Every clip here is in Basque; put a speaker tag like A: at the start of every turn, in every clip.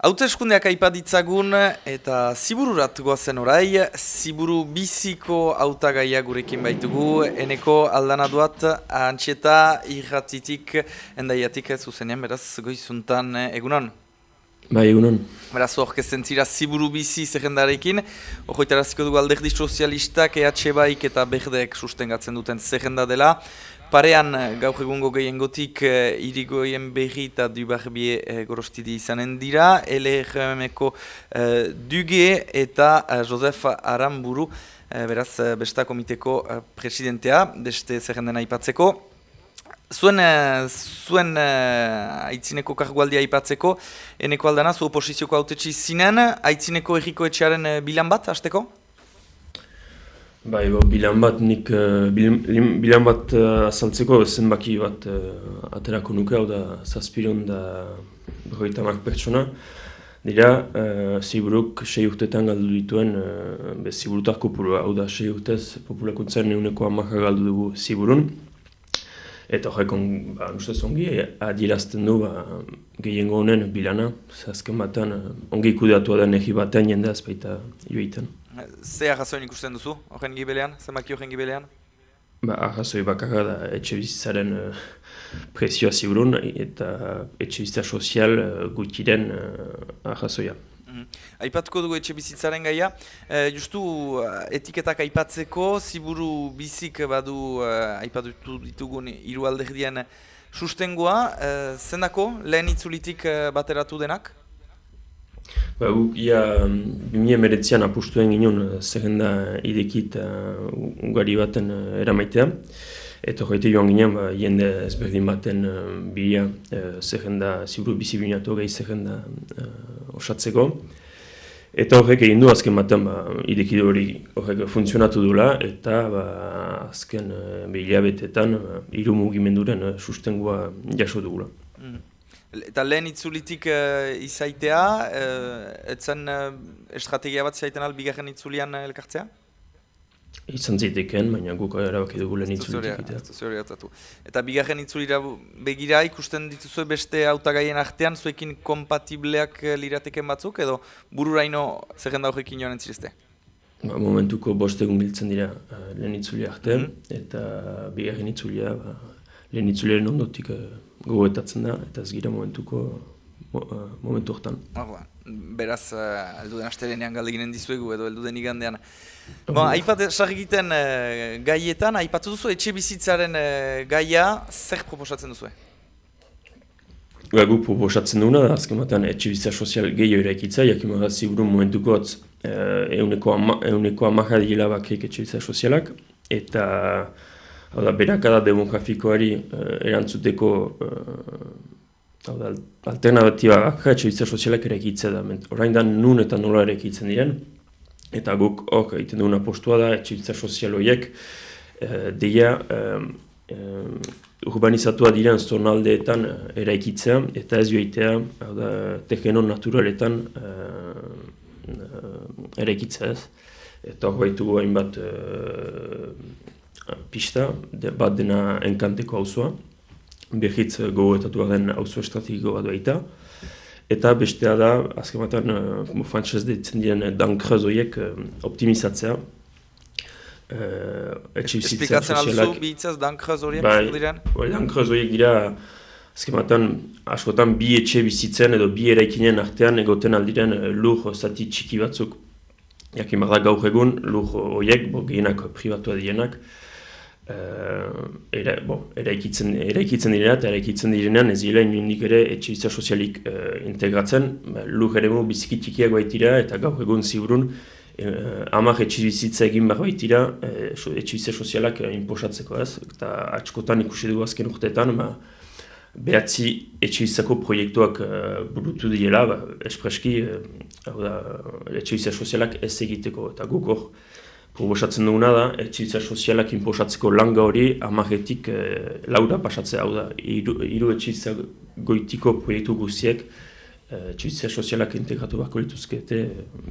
A: Hauteskundeak aipaditzagun eta zibururat goazen orai, ziburu biziko autagaia gurekin baitugu, eneko aldana duat, antxieta irratitik, endaiatik zuzenean, beraz, goizuntan egunon?
B: Bai, egunon.
A: Beraz, orkesten zira ziburu bizi zerrendarekin, horretaraziko dugu alderdi sozialistak, EH Baik eta Berdek sustengatzen duten zerrenda dela, Parean eh, gaur egungo gehiengotik uh, irigoien berri eta dubarbie uh, gorostidi izanen dira, LRM-eko uh, Duge eta uh, Josef Aramburu, uh, beraz besta komiteko presidentea, deste zerren dena ipatzeko. Zuen, uh, zuen uh, aitzineko kargualdia ipatzeko, eneko aldana, zu oposizioko autetxi zinen, aitzineko erriko etxearen uh, bilan bat, hasteko?
B: Bai, bo, bilan bat, nik uh, bilan bat azaltzeko zenbaki bat aterako nuke, hau da zazpiron da berroita pertsona. Dira, uh, ziburuk sei urtetan galdu dituen, uh, be, ziburutak kopurua, hau da sei urtez populakuntzaren neuneko amaka galdu dugu ziburun. Eta horrek, ba, nustez ongi, adierazten du ba, gehiengo honen bilana, zazken batan, ongi kudeatu da nehi batean jende azpeita joiten.
A: Ze arrazoin ikusten duzu, horren gibelean, zemaki horren gibelean?
B: Ba, arrazoi bakarra da etxe bizitzaren uh, presioa ziurun eta etxe bizitza sozial uh, gutiren uh, arrazoia.
A: Mm. Aipatuko dugu etxe bizitzaren gaia, justu etiketak aipatzeko, ziburu bizik badu uh, aipatutu ditugun hiru alderdian sustengoa, uh, zendako lehen itzulitik bateratu denak?
B: Ba, guk ia bimie meretzian apustuen ginen eh, zerrenda idekit uh, ugari baten uh, eramaitea. Eta horretu joan ginen, ba, jende ezberdin baten uh, bila uh, zerrenda ziburu bizi binatu gai zerrenda uh, osatzeko. Eta horrek egin du azken baten ba, idekidu hori horrek funtzionatu dula eta ba, azken uh, behilabetetan uh, iru mugimenduren uh, sustengua jaso dugula. Mm.
A: Eta lehen itzulitik uh, izaitea, uh, etzen uh, estrategia bat zaiten al bigarren itzulian elkartzea?
B: Izan ziteken, baina guk erabaki dugu lehen itzulitik.
A: Eta bigarren itzulira begira ikusten dituzue beste autagaien artean, zuekin kompatibleak lirateken batzuk, edo bururaino zerrenda horrekin joan entzirizte?
B: Ba, momentuko bost egun biltzen dira uh, lehen itzulia artean, mhm. eta bigarren itzulia ba, lehen itzuliaren ondotik gogoetatzen da, eta ez gira momentuko mo, uh, momentu hortan.
A: Beraz, uh, aldu den astelenean galde ginen dizuegu edo aldu den igandean. Ba, aipat sargiten uh, gaietan, aipatu duzu etxe bizitzaren uh, gaia, zer proposatzen duzu?
B: Ba, gu proposatzen duna, azken batean etxe bizitza sozial gehiago eraikitza, jakin da ziburun momentuko hotz euneko, ama, euneko amaja dila bakek etxe bizitza sozialak, eta da, berakada demografikoari uh, erantzuteko hau da, alternatiba akatxe bizitza sozialak ere egitzea da. Orain da nun eta nola ere egitzen diren. Eta guk hor egiten duguna postua da, etxe bizitza sozial horiek uh, deia um, um, urbanizatua diren zonaldeetan uh, eraikitzea eta ez joitea da, tegenon naturaletan uh, eraikitzea ez. Eta hor baitu hainbat uh, pista, de, bat dena enkanteko hauzua, behitz gogoetatu den hauzu estrategiko bat baita, eta bestea da, azken batean, uh, frantzez ditzen diren dankrezoiek uh, optimizatzea.
A: Uh, Esplikatzen alzu bihitzaz dankrezoiek bai, diren?
B: Bai, dankrezoiek dira, azken batean, askotan bi etxe bizitzen edo bi eraikinen artean egoten aldiren uh, lur zati txiki batzuk. Jakin bada gaur egun, lur horiek, bo gehienak privatua dienak, era, bo, eraikitzen, eraikitzen direna eta eraikitzen direnean ez dira inundik ere etxe sozialik uh, integratzen, ba, lur ere mu bizikitikiak baitira eta gaur egun ziburun uh, amak etxe egin behar baitira uh, etxe sozialak uh, inposatzeko ez, eta atskotan ikusi dugu azken urteetan, ba, behatzi etxe proiektuak uh, burutu direla, ba, espreski, da, etxe sozialak ez egiteko. Eta guk hor, Proposatzen duguna da, etxibitza sozialak inposatzeko langa hori amaretik e, laura pasatzea hau da. Iru, iru etxibitza goitiko proiektu guztiek eh, etxibitza sozialak integratu bako lituzkete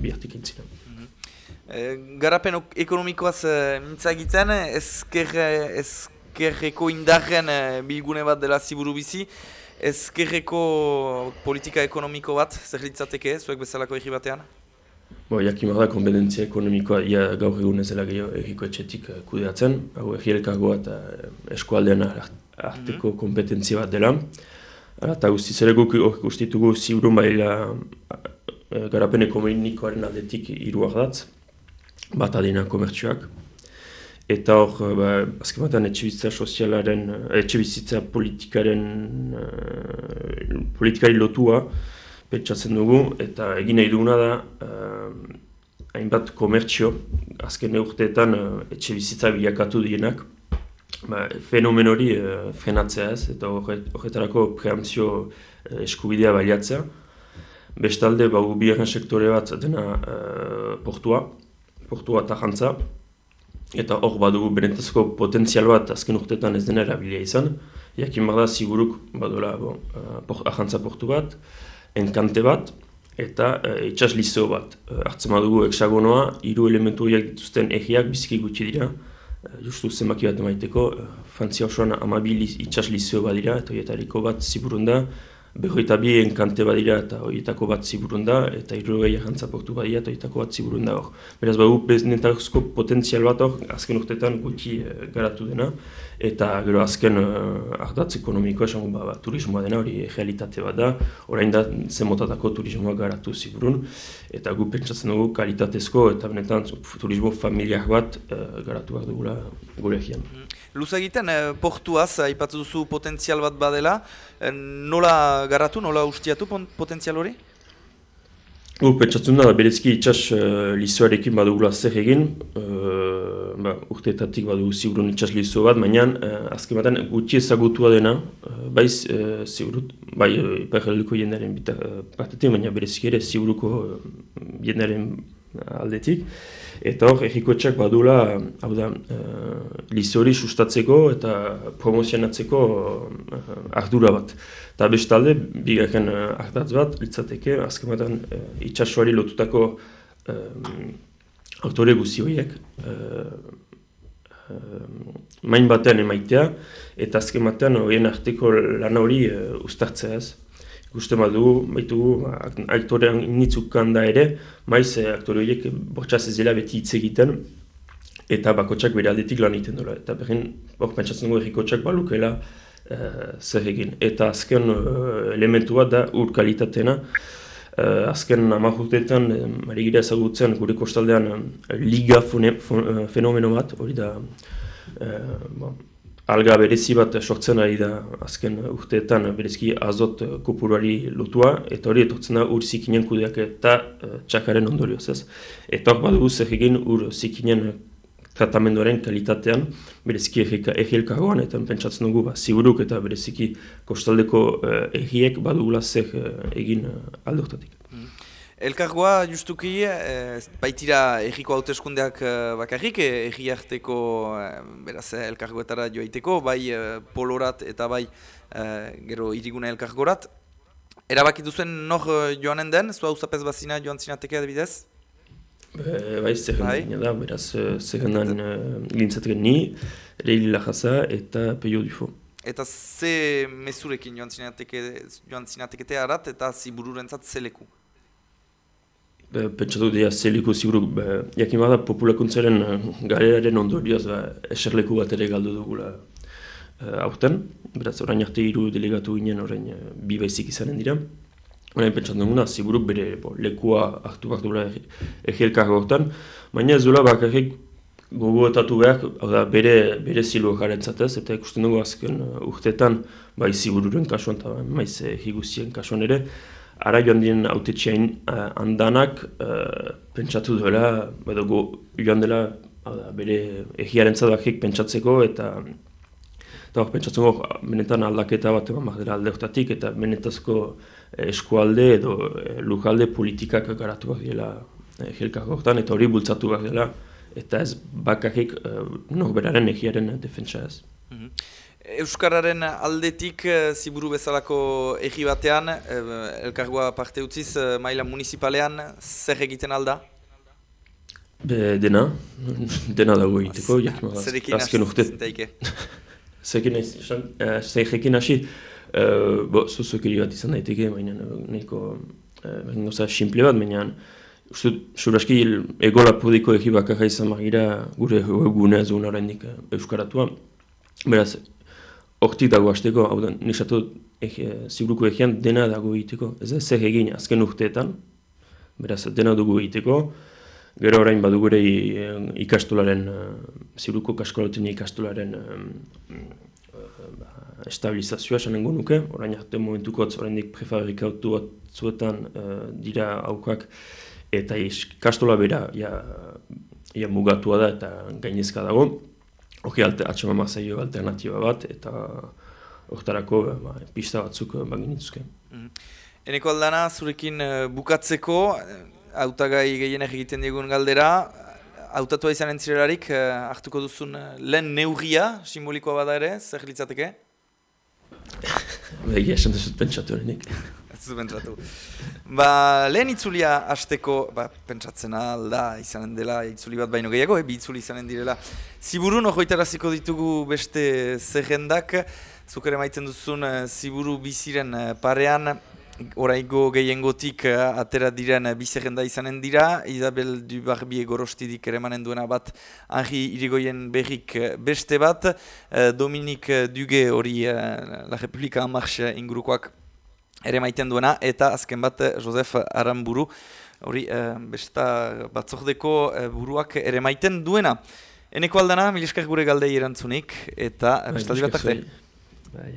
B: bihartik entzina. Mm
A: -hmm. garapen ekonomikoaz e, mintzagiten, ezker, ezkerreko indarren bilgune bat dela ziburu bizi, ezkerreko politika ekonomiko bat, zer litzateke, zuek bezalako egi batean?
B: Bo, jakin da, kompetentzia ekonomikoa ia gaur egun ezela gehiago egiko etxetik uh, kudeatzen, hau egi elkargoa eta uh, eskualdean arteko mm kompetentzia bat dela. Ara, eta guzti ere guk guztitugu ziurun baila uh, garapen ekonomikoaren aldetik iruak datz, bat adina komertsuak. Eta hor, ba, azken batean etxe bizitza sozialaren, etxe bizitza politikaren, politikari lotua, pentsatzen dugu, eta egin nahi duguna da, uh, hainbat komertzio, azken urteetan uh, etxe bizitza bilakatu dienak, ba, fenomen hori uh, frenatzea ez, eta horretarako preamzio uh, eskubidea baliatzea. Bestalde, ba, biaren sektore bat dena uh, portua, portua eta jantza, eta hor badugu benetazko potentzial bat azken urteetan ez dena erabilia izan, jakin bada ziguruk badola bon, uh, ahantza portu bat, enkante bat eta e, itxas lizeo bat. E, hartzen badugu hexagonoa, hiru elementu horiek dituzten egiak biziki gutxi dira. E, justu zenbaki bat emaiteko, e, Frantzia osoan amabil itxas lizeo bat dira, eta horietariko bat ziburun da, Berroita bi enkante badira eta horietako bat ziburun da, eta irrogei jantzaportu badira eta horietako bat ziburun da hor. Beraz, badu beznetazko potentzial bat hor, azken urtetan gutxi e, garatu dena, eta gero azken uh, ardatz ekonomikoa esan ba, ba, turismoa dena hori realitate bat da, orain da zemotatako turismoa garatu ziburun, eta gu pentsatzen dugu kalitatezko eta benetan turismo familiak bat uh, garatu behar dugula gure egian.
A: Luz egiten, eh, portuaz, aipatu duzu potentzial bat badela, nola garatu, nola ustiatu potentzial hori?
B: Gu, pentsatzen da, berezki itxas uh, lizoarekin badugula zer egin, uh, ba, urteetatik badugu ziburun itxas lizo bat, baina uh, azken batean gutxi ezagutua dena, uh, baiz uh, ziburut, bai uh, iparreliko jendearen uh, partetik, baina berezki ere ziburuko uh, jendearen aldetik. Eta hor, errikotxak badula, hau da, uh, sustatzeko eta promozionatzeko uh, ardura bat. Eta bestalde, bigarren uh, ardatz bat, litzateke, azken batean uh, itxasuari lotutako uh, autore guzi horiek, uh, main batean emaitea, eta azken batean horien arteko lan hori uh, ustartzea ez. Gusten badu, baitugu, aktorean initzukan da ere, maiz eh, aktore horiek bortxaz ez dela beti hitz egiten, eta bakotsak bere aldetik lan egiten dola. Eta behin, hor pentsatzen dugu errikotsak balukela uh, zer egin. Eta azken uh, elementu bat da ur kalitatena. Uh, azken amahurtetan, uh, marigira ezagutzen gure kostaldean uh, liga fenomeno bat, hori da, uh, alga berezi bat sortzen ari da azken urteetan berezki azot kopuruari lotua, eta hori etortzen da ur zikinen kudeak eta uh, txakaren ondorioz ez. Eta hor badugu zer egin ur zikinen tratamenduaren kalitatean, bereziki egilkagoan, eta pentsatzen dugu, ba, ziguruk eta bereziki kostaldeko uh, egiek badugula zer uh, egin aldortatik.
A: Elkargoa justuki, eh, baitira erriko hauteskundeak eh, bakarrik, eh, erri harteko eh, beraz, elkargoetara joaiteko, bai eh, polorat eta bai eh, gero irigune elkargorat. Erabaki duzen nor joanen den, zua uzapez bazina joan zinateke adibidez?
B: Be, bai, zerren bai. da, beraz, zerren uh, ni, Leili Lajasa eta Peio Dufo.
A: Eta ze mesurekin joan zinateke, joan zinateke tearat eta zibururentzat zeleku?
B: Pentsatu dira zeliko ziburuk, jakin bada populakuntzaren uh, galeraren ondorioz ba, eserleku bat ere galdu dugula uh, aurten. Beraz, orain arte hiru delegatu ginen orain uh, bi baizik izanen dira. Orain pentsatu duguna, ziburuk bere bo, lekua hartu bat dugula egielkar gortan. Baina ez duela bakarrik gogoetatu behar, hau da, bere, bere zilu garen zatez, eta ikusten dugu azken uh, urtetan, bai zibururen kasuan eta maiz eguzien kasuan ere, ara joan diren autetxeain uh, andanak uh, pentsatu duela, edo joan dela da, bere egiaren zadakik pentsatzeko eta eta hor pentsatzen gok, benetan aldaketa bat eman dela alde hortatik eta benetazko eskualde edo e, lujalde politikak garatu bat dela e, hortan eta hori bultzatu bat dela eta ez bakakik e, norberaren egiaren defentsa ez. Mhm.
A: Euskararen aldetik eh, ziburu bezalako egi batean, eh, elkargoa parte utziz, eh, maila municipalean, zer egiten alda?
B: Be, dena, dena dago egiteko,
A: jakin Zerekin hasi zintaike?
B: Zerekin hasi, bo, zuzukiri bat izan daiteke, baina nahiko uh, simple bat, baina uste, suraski egola podiko egi bakarra izan margira gure webgunea zuen horrendik euskaratua. Beraz, hortik dago hasteko, hau da, nisatu ziburuko egian dena dago egiteko. Ez da, zer egin azken urteetan, beraz, dena dugu egiteko. Gero orain badu gure ikastolaren, ziburuko kaskolotien ikastolaren estabilizazioa esan nengo nuke, orain arte momentuko oraindik prefabrikatu batzuetan uh, dira aukak eta ikastola bera ja, ja mugatua da eta gainezka dago. Hori alte, atxema alternatiba bat eta hortarako ba, pista batzuk uh, bagin
A: Mm. Eneko aldana, zurekin uh, bukatzeko, hautagai gehienek egiten digun galdera, hautatua izan entzirelarik, uh, hartuko duzun lehen neugia, simbolikoa bada ere, zer litzateke?
B: Egia esan duzut pentsatu horinik.
A: Dut pentsatu. Ba, lehen itzulia hasteko, ba, pentsatzen alda izanen dela, itzuli bat baino gehiago, eh, bi itzuli izanen direla. Ziburu no joitaraziko ditugu beste zerrendak, zuk ere maiten duzun eh, ziburu biziren eh, parean, Horaigo gehiengotik uh, atera diren bizerrenda izanen dira, Isabel du Barbie gorostidik ere manen duena bat, Henri Irigoyen berrik beste bat, Dominik Duge hori La Republika Marche ingurukoak ere maiten duena, eta azken bat Josef Aramburu hori uh, besta batzordeko uh, buruak ere maiten duena. Eneko aldana, miliskak gure galdei erantzunik, eta bai, besta dibatak
B: Bai,